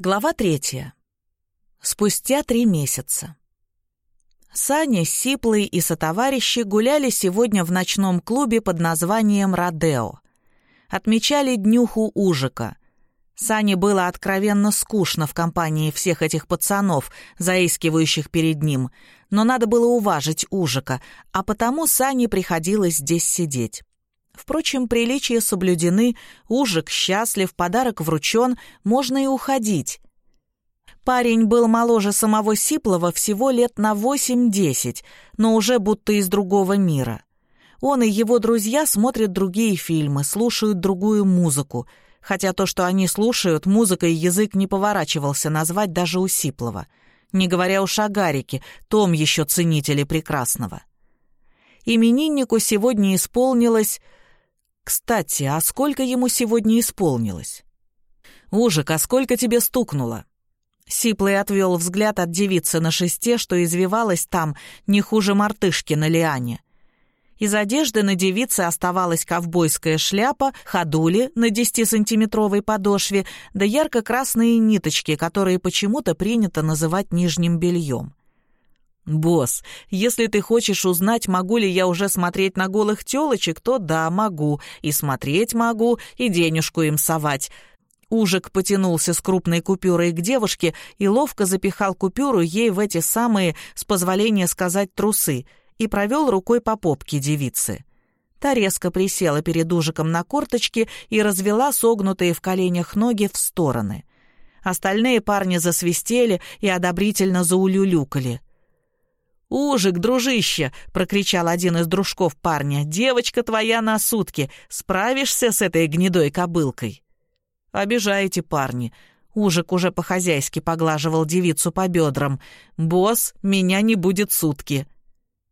Глава третья. Спустя три месяца. Саня, Сиплый и сотоварищи гуляли сегодня в ночном клубе под названием «Родео». Отмечали днюху ужика. Сане было откровенно скучно в компании всех этих пацанов, заискивающих перед ним, но надо было уважить ужика, а потому Сане приходилось здесь сидеть. Впрочем, приличия соблюдены, ужик счастлив, подарок вручен, можно и уходить. Парень был моложе самого Сиплова всего лет на восемь-десять, но уже будто из другого мира. Он и его друзья смотрят другие фильмы, слушают другую музыку, хотя то, что они слушают, музыкой язык не поворачивался назвать даже у Сиплова. Не говоря уж о Гарике, том еще ценители прекрасного. Имениннику сегодня исполнилось кстати, а сколько ему сегодня исполнилось? «Ужик, а сколько тебе стукнуло?» Сиплый отвел взгляд от девицы на шесте, что извивалась там не хуже мартышки на лиане. Из одежды на девице оставалась ковбойская шляпа, ходули на 10-сантиметровой подошве, да ярко-красные ниточки, которые почему-то принято называть нижним бельем. «Босс, если ты хочешь узнать, могу ли я уже смотреть на голых тёлочек, то да, могу. И смотреть могу, и денежку им совать». Ужик потянулся с крупной купюрой к девушке и ловко запихал купюру ей в эти самые, с позволения сказать, трусы, и провел рукой по попке девицы. Та резко присела перед Ужиком на корточки и развела согнутые в коленях ноги в стороны. Остальные парни засвистели и одобрительно заулюлюкали. «Ужик, дружище!» — прокричал один из дружков парня. «Девочка твоя на сутки. Справишься с этой гнедой кобылкой?» «Обижаете, парни!» Ужик уже по-хозяйски поглаживал девицу по бедрам. «Босс, меня не будет сутки!»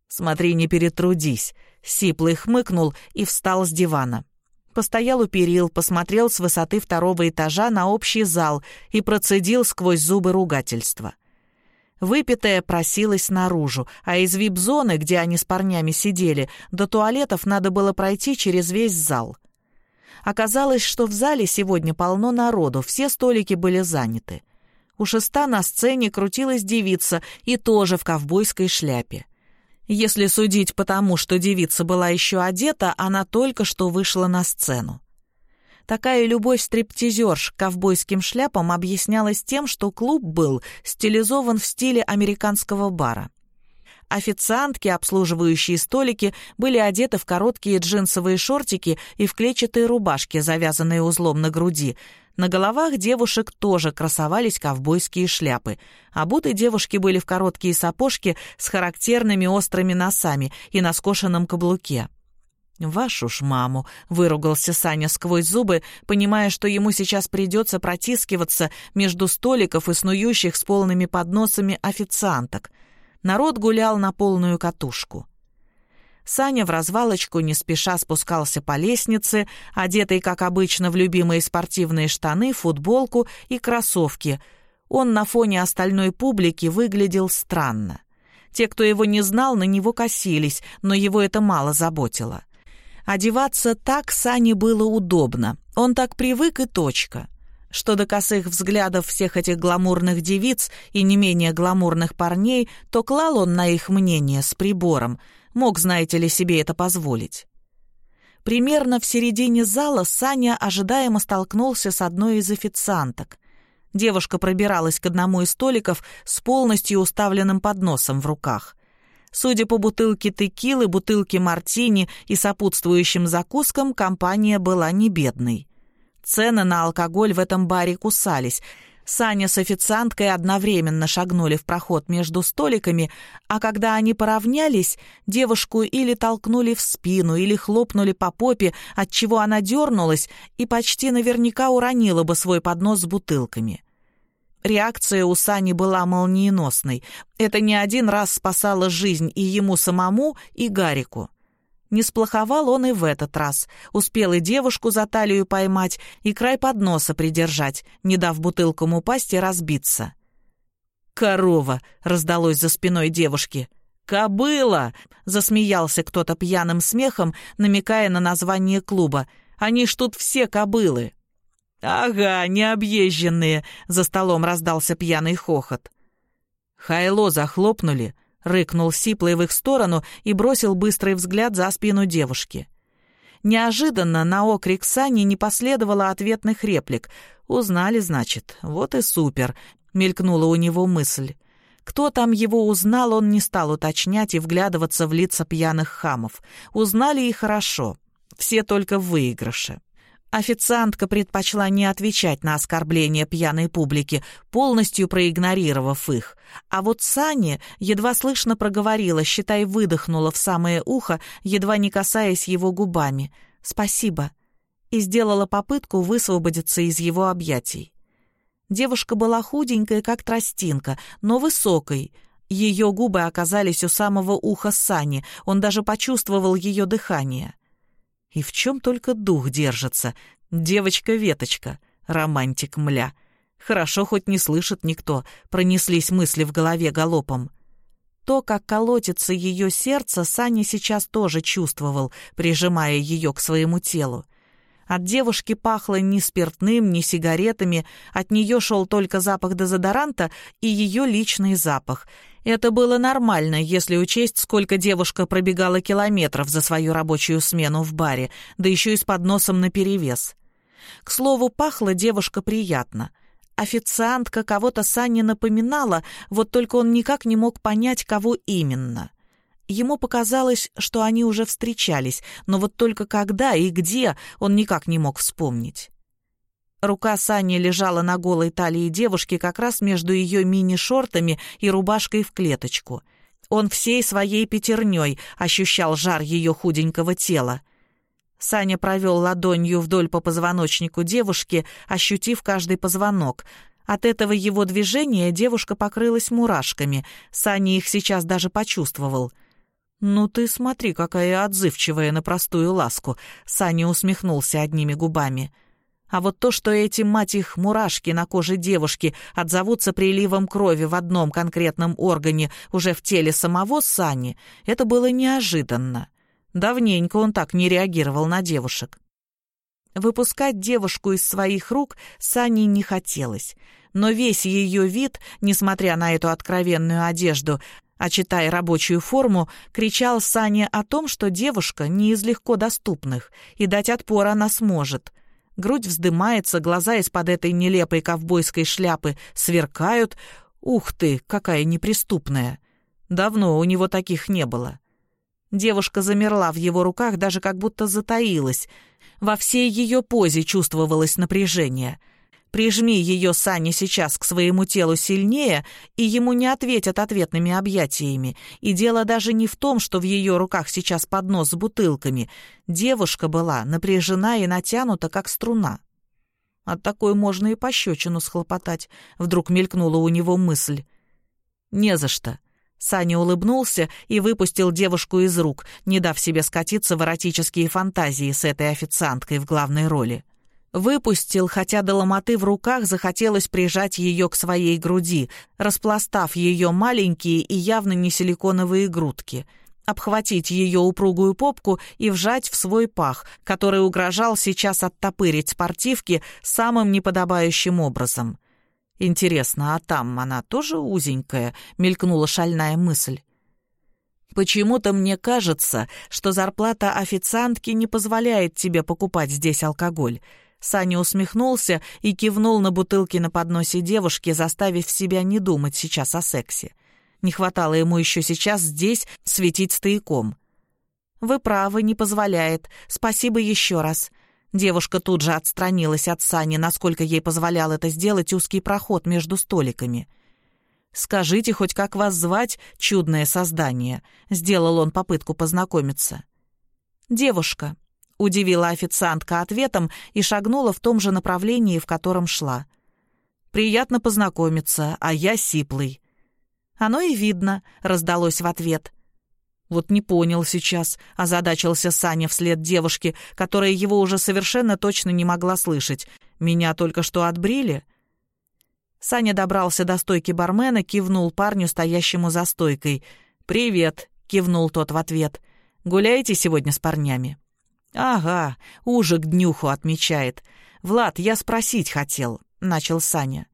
«Смотри, не перетрудись!» Сиплый хмыкнул и встал с дивана. Постоял у перил, посмотрел с высоты второго этажа на общий зал и процедил сквозь зубы ругательства. — Выпитая просилась наружу, а из вип-зоны, где они с парнями сидели, до туалетов надо было пройти через весь зал. Оказалось, что в зале сегодня полно народу, все столики были заняты. У шеста на сцене крутилась девица и тоже в ковбойской шляпе. Если судить по тому, что девица была еще одета, она только что вышла на сцену. Такая любовь стриптизерш к ковбойским шляпам объяснялась тем, что клуб был стилизован в стиле американского бара. Официантки, обслуживающие столики, были одеты в короткие джинсовые шортики и в клетчатые рубашки, завязанные узлом на груди. На головах девушек тоже красовались ковбойские шляпы. Обуты девушки были в короткие сапожки с характерными острыми носами и на скошенном каблуке. «Вашу ж маму!» — выругался Саня сквозь зубы, понимая, что ему сейчас придется протискиваться между столиков и снующих с полными подносами официанток. Народ гулял на полную катушку. Саня в развалочку не спеша спускался по лестнице, одетый, как обычно, в любимые спортивные штаны, футболку и кроссовки. Он на фоне остальной публики выглядел странно. Те, кто его не знал, на него косились, но его это мало заботило. Одеваться так Сане было удобно. Он так привык и точка. Что до косых взглядов всех этих гламурных девиц и не менее гламурных парней, то клал он на их мнение с прибором. Мог, знаете ли, себе это позволить. Примерно в середине зала Саня ожидаемо столкнулся с одной из официанток. Девушка пробиралась к одному из столиков с полностью уставленным подносом в руках. Судя по бутылке текилы, бутылке мартини и сопутствующим закускам, компания была не бедной. Цены на алкоголь в этом баре кусались. Саня с официанткой одновременно шагнули в проход между столиками, а когда они поравнялись, девушку или толкнули в спину, или хлопнули по попе, отчего она дернулась и почти наверняка уронила бы свой поднос с бутылками. Реакция у Сани была молниеносной. Это не один раз спасало жизнь и ему самому, и Гарику. Не сплоховал он и в этот раз. Успел и девушку за талию поймать, и край подноса придержать, не дав бутылкам упасть и разбиться. «Корова!» — раздалось за спиной девушки. «Кобыла!» — засмеялся кто-то пьяным смехом, намекая на название клуба. «Они ж тут все кобылы!» «Ага, необъезженные!» — за столом раздался пьяный хохот. «Хайло захлопнули!» — рыкнул Сиплый в их сторону и бросил быстрый взгляд за спину девушки. Неожиданно на окрик Сани не последовало ответных реплик. «Узнали, значит. Вот и супер!» — мелькнула у него мысль. Кто там его узнал, он не стал уточнять и вглядываться в лица пьяных хамов. Узнали и хорошо. Все только в выигрыше. Официантка предпочла не отвечать на оскорбления пьяной публики, полностью проигнорировав их. А вот Саня едва слышно проговорила, считай, выдохнула в самое ухо, едва не касаясь его губами. «Спасибо», и сделала попытку высвободиться из его объятий. Девушка была худенькая, как тростинка, но высокой. Ее губы оказались у самого уха Сани, он даже почувствовал ее дыхание. И в чем только дух держится. Девочка-веточка, романтик мля. Хорошо, хоть не слышит никто, пронеслись мысли в голове галопом. То, как колотится ее сердце, Саня сейчас тоже чувствовал, прижимая ее к своему телу. От девушки пахло ни спиртным, ни сигаретами, от нее шел только запах дезодоранта и ее личный запах. Это было нормально, если учесть, сколько девушка пробегала километров за свою рабочую смену в баре, да еще и с подносом наперевес. К слову, пахла девушка приятно. Официантка кого-то Сане напоминала, вот только он никак не мог понять, кого именно. Ему показалось, что они уже встречались, но вот только когда и где он никак не мог вспомнить. Рука Сани лежала на голой талии девушки как раз между ее мини-шортами и рубашкой в клеточку. Он всей своей пятерней ощущал жар ее худенького тела. Саня провел ладонью вдоль по позвоночнику девушки, ощутив каждый позвонок. От этого его движения девушка покрылась мурашками. Саня их сейчас даже почувствовал — «Ну ты смотри, какая отзывчивая на простую ласку», — Саня усмехнулся одними губами. А вот то, что эти, мать их, мурашки на коже девушки отзовутся приливом крови в одном конкретном органе уже в теле самого Сани, это было неожиданно. Давненько он так не реагировал на девушек. Выпускать девушку из своих рук Сане не хотелось, но весь ее вид, несмотря на эту откровенную одежду, а читая рабочую форму, кричал Саня о том, что девушка не из легко доступных, и дать отпор она сможет. Грудь вздымается, глаза из-под этой нелепой ковбойской шляпы сверкают. Ух ты, какая неприступная! Давно у него таких не было. Девушка замерла в его руках, даже как будто затаилась. Во всей ее позе чувствовалось напряжение — Прижми ее, Саня, сейчас к своему телу сильнее, и ему не ответят ответными объятиями. И дело даже не в том, что в ее руках сейчас поднос с бутылками. Девушка была напряжена и натянута, как струна. От такой можно и пощечину схлопотать. Вдруг мелькнула у него мысль. «Не за что». Саня улыбнулся и выпустил девушку из рук, не дав себе скатиться в эротические фантазии с этой официанткой в главной роли. Выпустил, хотя до ломоты в руках захотелось прижать ее к своей груди, распластав ее маленькие и явно не силиконовые грудки, обхватить ее упругую попку и вжать в свой пах, который угрожал сейчас оттопырить спортивки самым неподобающим образом. «Интересно, а там она тоже узенькая?» — мелькнула шальная мысль. Почему-то мне кажется, что зарплата официантки не позволяет тебе покупать здесь алкоголь. Саня усмехнулся и кивнул на бутылки на подносе девушки, заставив себя не думать сейчас о сексе. Не хватало ему еще сейчас здесь светить стояком. «Вы правы, не позволяет. Спасибо еще раз». Девушка тут же отстранилась от Сани, насколько ей позволял это сделать узкий проход между столиками. «Скажите хоть, как вас звать, чудное создание?» — сделал он попытку познакомиться. «Девушка», — удивила официантка ответом и шагнула в том же направлении, в котором шла. «Приятно познакомиться, а я Сиплый». «Оно и видно», — раздалось в ответ. «Вот не понял сейчас», — озадачился Саня вслед девушке, которая его уже совершенно точно не могла слышать. «Меня только что отбрили?» Саня добрался до стойки бармена, кивнул парню, стоящему за стойкой. «Привет», — кивнул тот в ответ. «Гуляете сегодня с парнями?» «Ага, ужик днюху отмечает. «Влад, я спросить хотел», — начал Саня.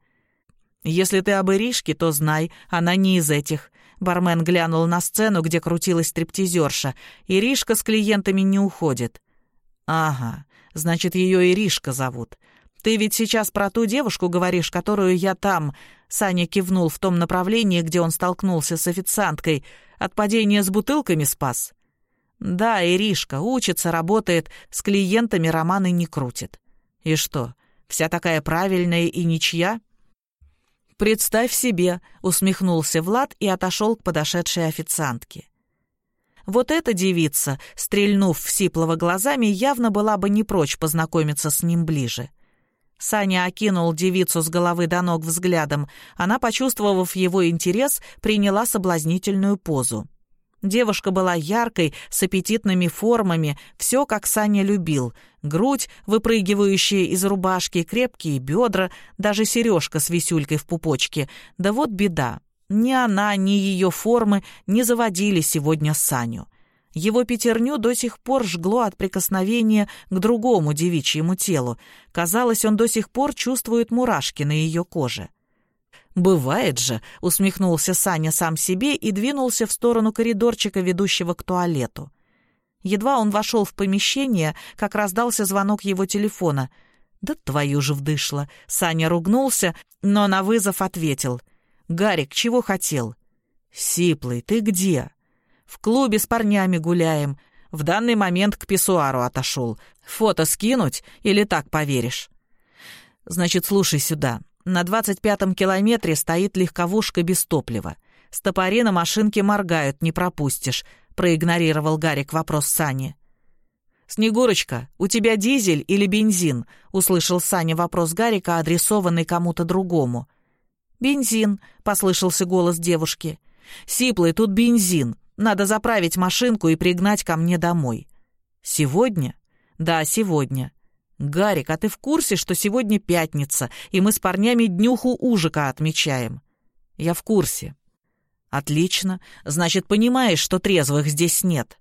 «Если ты об Иришке, то знай, она не из этих». Бармен глянул на сцену, где крутилась стриптизерша. «Иришка с клиентами не уходит». «Ага, значит, ее Иришка зовут. Ты ведь сейчас про ту девушку говоришь, которую я там...» Саня кивнул в том направлении, где он столкнулся с официанткой. «От падения с бутылками спас?» «Да, Иришка, учится, работает, с клиентами романы не крутит». «И что, вся такая правильная и ничья?» «Представь себе», — усмехнулся Влад и отошел к подошедшей официантке. Вот эта девица, стрельнув в Сиплова глазами, явно была бы не прочь познакомиться с ним ближе. Саня окинул девицу с головы до ног взглядом. Она, почувствовав его интерес, приняла соблазнительную позу. Девушка была яркой, с аппетитными формами, все, как Саня любил. Грудь, выпрыгивающая из рубашки, крепкие бедра, даже сережка с висюлькой в пупочке. Да вот беда. Ни она, ни ее формы не заводили сегодня Саню. Его пятерню до сих пор жгло от прикосновения к другому девичьему телу. Казалось, он до сих пор чувствует мурашки на ее коже. «Бывает же», — усмехнулся Саня сам себе и двинулся в сторону коридорчика, ведущего к туалету. Едва он вошел в помещение, как раздался звонок его телефона. «Да твою же вдышло!» Саня ругнулся, но на вызов ответил. «Гарик, чего хотел?» «Сиплый, ты где?» «В клубе с парнями гуляем. В данный момент к писсуару отошел. Фото скинуть или так поверишь?» «Значит, слушай сюда. На двадцать пятом километре стоит легковушка без топлива. Стопори на машинке моргают, не пропустишь», — проигнорировал Гарик вопрос Сани. «Снегурочка, у тебя дизель или бензин?» — услышал Саня вопрос Гарика, адресованный кому-то другому. «Бензин», — послышался голос девушки. «Сиплый, тут бензин. Надо заправить машинку и пригнать ко мне домой». «Сегодня?» «Да, сегодня. «Гарик, а ты в курсе, что сегодня пятница, и мы с парнями днюху ужика отмечаем?» «Я в курсе». «Отлично. Значит, понимаешь, что трезвых здесь нет?»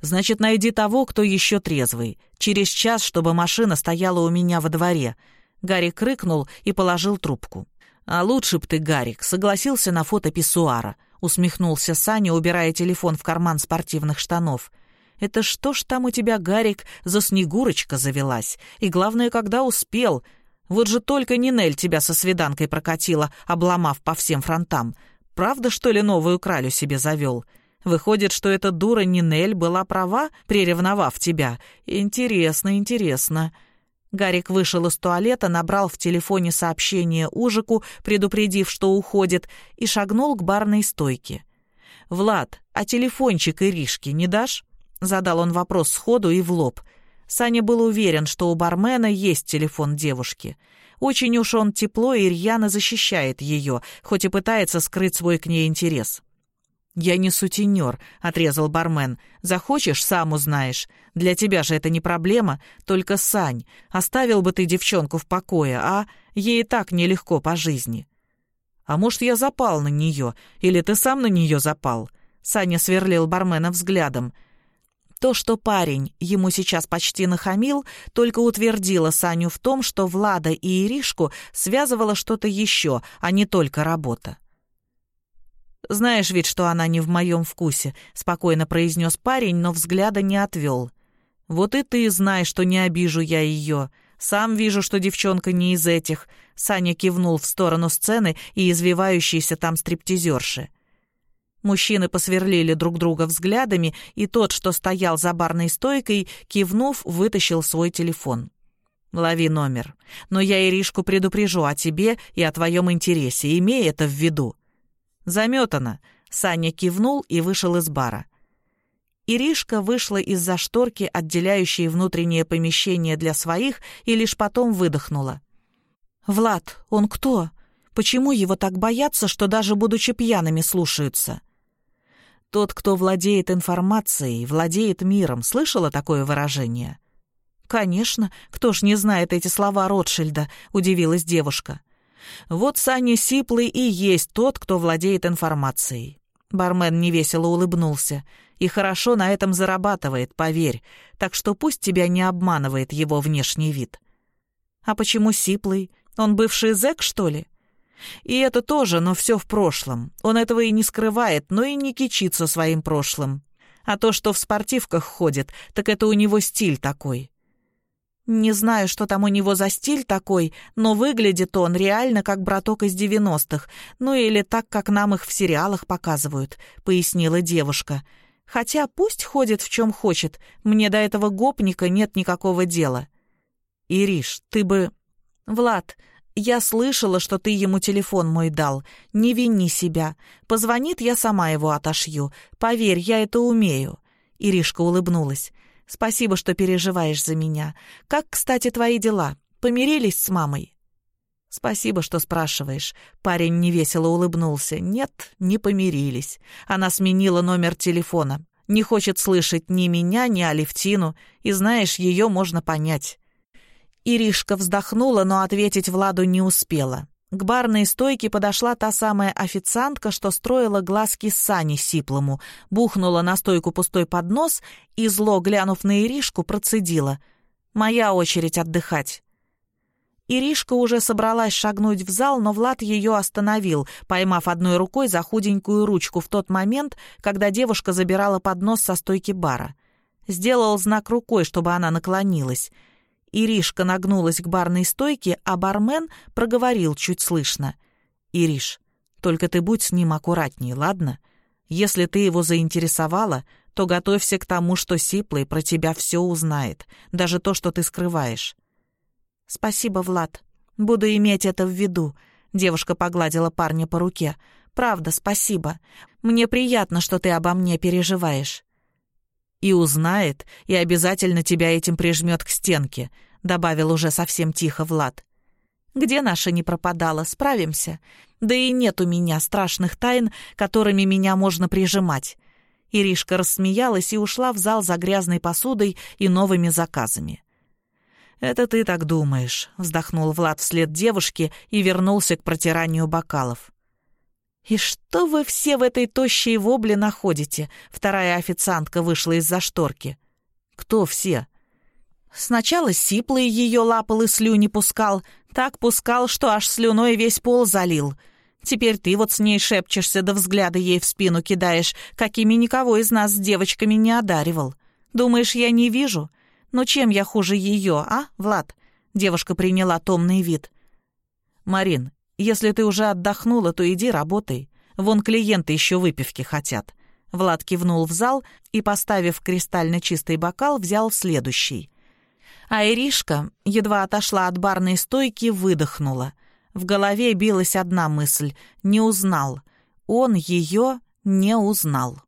«Значит, найди того, кто еще трезвый. Через час, чтобы машина стояла у меня во дворе». Гарик рыкнул и положил трубку. «А лучше б ты, Гарик, согласился на фото писсуара», — усмехнулся Саня, убирая телефон в карман спортивных штанов — это что ж там у тебя, Гарик, за снегурочка завелась? И главное, когда успел? Вот же только Нинель тебя со свиданкой прокатила, обломав по всем фронтам. Правда, что ли, новую кралю себе завел? Выходит, что эта дура Нинель была права, приревновав тебя. Интересно, интересно». Гарик вышел из туалета, набрал в телефоне сообщение Ужику, предупредив, что уходит, и шагнул к барной стойке. «Влад, а телефончик Иришки не дашь?» Задал он вопрос сходу и в лоб. Саня был уверен, что у бармена есть телефон девушки. Очень уж он тепло и рьяно защищает ее, хоть и пытается скрыть свой к ней интерес. «Я не сутенер», — отрезал бармен. «Захочешь, сам узнаешь. Для тебя же это не проблема. Только, Сань, оставил бы ты девчонку в покое, а? Ей и так нелегко по жизни». «А может, я запал на нее? Или ты сам на нее запал?» Саня сверлил бармена взглядом. То, что парень ему сейчас почти нахамил, только утвердило Саню в том, что Влада и Иришку связывало что-то еще, а не только работа. «Знаешь ведь, что она не в моем вкусе», — спокойно произнес парень, но взгляда не отвел. «Вот и ты знаешь, что не обижу я ее. Сам вижу, что девчонка не из этих». Саня кивнул в сторону сцены и извивающейся там стриптизерши. Мужчины посверлили друг друга взглядами, и тот, что стоял за барной стойкой, кивнув, вытащил свой телефон. «Лови номер. Но я Иришку предупрежу о тебе и о твоем интересе. Имей это в виду». «Заметано». Саня кивнул и вышел из бара. Иришка вышла из-за шторки, отделяющей внутреннее помещение для своих, и лишь потом выдохнула. «Влад, он кто? Почему его так боятся, что даже будучи пьяными слушаются?» Тот, кто владеет информацией, владеет миром. Слышала такое выражение? «Конечно. Кто ж не знает эти слова Ротшильда?» — удивилась девушка. «Вот Саня Сиплый и есть тот, кто владеет информацией». Бармен невесело улыбнулся. «И хорошо на этом зарабатывает, поверь. Так что пусть тебя не обманывает его внешний вид». А почему сиплый? Он бывший зэк, что ли? И это тоже, но все в прошлом. Он этого и не скрывает, но и не кичится своим прошлым. А то, что в спортивках ходит, так это у него стиль такой. Не знаю, что там у него за стиль такой, но выглядит он реально как браток из девяностых, ну или так, как нам их в сериалах показывают», — пояснила девушка. «Хотя пусть ходит в чем хочет, мне до этого гопника нет никакого дела». «Ириш, ты бы...» «Влад, я слышала, что ты ему телефон мой дал. Не вини себя. Позвонит, я сама его отошью. Поверь, я это умею». Иришка улыбнулась. «Спасибо, что переживаешь за меня. Как, кстати, твои дела? Помирились с мамой?» «Спасибо, что спрашиваешь». Парень невесело улыбнулся. «Нет, не помирились. Она сменила номер телефона. Не хочет слышать ни меня, ни Алевтину. И знаешь, ее можно понять. Иришка вздохнула, но ответить Владу не успела. К барной стойке подошла та самая официантка, что строила глазки Сани Сиплому, бухнула на стойку пустой поднос и, зло глянув на Иришку, процедила. «Моя очередь отдыхать». Иришка уже собралась шагнуть в зал, но Влад ее остановил, поймав одной рукой за худенькую ручку в тот момент, когда девушка забирала поднос со стойки бара. Сделал знак рукой, чтобы она наклонилась — Иришка нагнулась к барной стойке, а бармен проговорил чуть слышно. «Ириш, только ты будь с ним аккуратней, ладно? Если ты его заинтересовала, то готовься к тому, что Сиплый про тебя все узнает, даже то, что ты скрываешь». «Спасибо, Влад. Буду иметь это в виду», — девушка погладила парня по руке. «Правда, спасибо. Мне приятно, что ты обо мне переживаешь» и узнает, и обязательно тебя этим прижмет к стенке», — добавил уже совсем тихо Влад. «Где наша не пропадала? Справимся. Да и нет у меня страшных тайн, которыми меня можно прижимать». Иришка рассмеялась и ушла в зал за грязной посудой и новыми заказами. «Это ты так думаешь», — вздохнул Влад вслед девушке и вернулся к протиранию бокалов. «И что вы все в этой тощей вобле находите?» Вторая официантка вышла из-за шторки. «Кто все?» Сначала сиплый ее лапал и слюни пускал. Так пускал, что аж слюной весь пол залил. Теперь ты вот с ней шепчешься, да взгляды ей в спину кидаешь, какими никого из нас с девочками не одаривал. Думаешь, я не вижу? Ну чем я хуже ее, а, Влад?» Девушка приняла томный вид. «Марин, если ты уже отдохнула, то иди работай. Вон клиенты еще выпивки хотят». Влад кивнул в зал и, поставив кристально чистый бокал, взял следующий. А Иришка, едва отошла от барной стойки, выдохнула. В голове билась одна мысль — не узнал. Он ее не узнал.